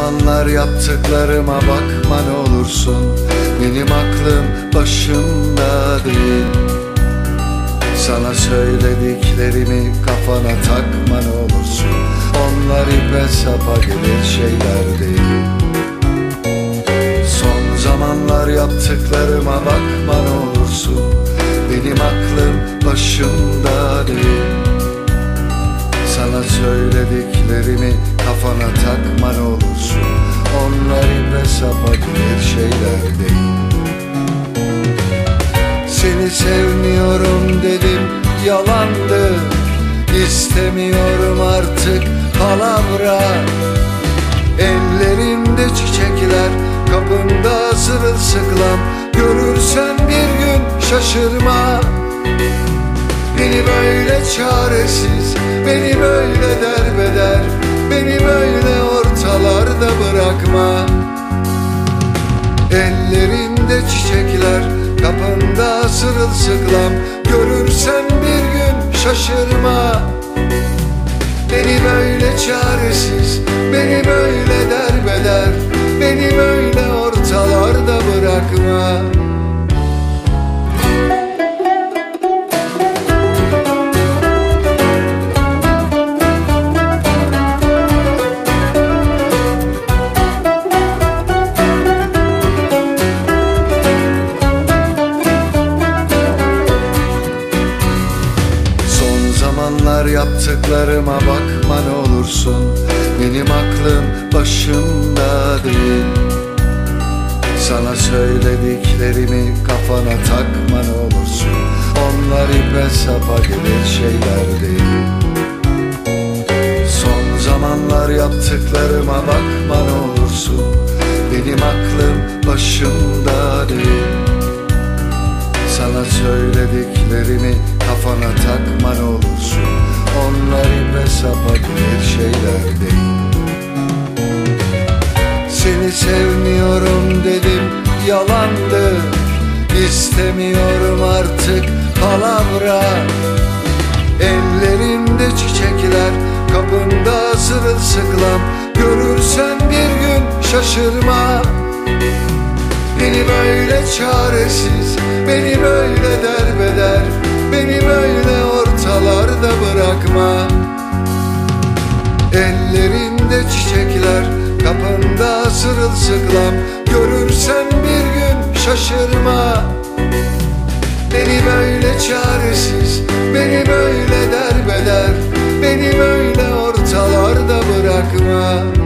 zamanlar yaptıklarıma bakma ne olursun. Benim aklım başımda değil. Sana söylediklerimi kafana takma ne olursun. Onlar ipe sapa gelir şeyler değil. Son zamanlar yaptıklarıma bakma ne olursun. Benim aklım başımda değil. Sana söylediklerimi kafana Onlar ipe sapa gelir şeyler değil. Seni sevmiyorum dedim yalandı. İstemiyorum artık palavra. Ellerinde çiçekler kapında sırılsıklam. Görürsen bir gün şaşırma. Beni böyle çaresiz, beni böyle derbeder. Beni böyle sırılsıklam. Görürsen bir gün şaşırma. Beni böyle çaresiz, zamanlar yaptıklarıma bakma ne olursun. Benim aklım başımda değil. Sana söylediklerimi kafana takma ne olursun. Onlar ipe sapa gelir şeyler değil. Son zamanlar yaptıklarıma bakma ne olursun. Benim aklım başımda değil. Sana söylediklerimi kafana takma ne olursun Onlar ipe sapa gelir şeyler değil. Seni sevmiyorum dedim yalandı İstemiyorum artık palavra. Ellerimde çiçekler kapında sırılsıklam Görürsen bir gün şaşırma. Beni böyle çaresiz, beni böyle derbeder. Beni böyle Ellerinde çiçekler, kapında sırılsıklam. Görürsen bir gün şaşırma. Beni böyle çaresiz, beni böyle derbeder. Beni böyle ortalarda bırakma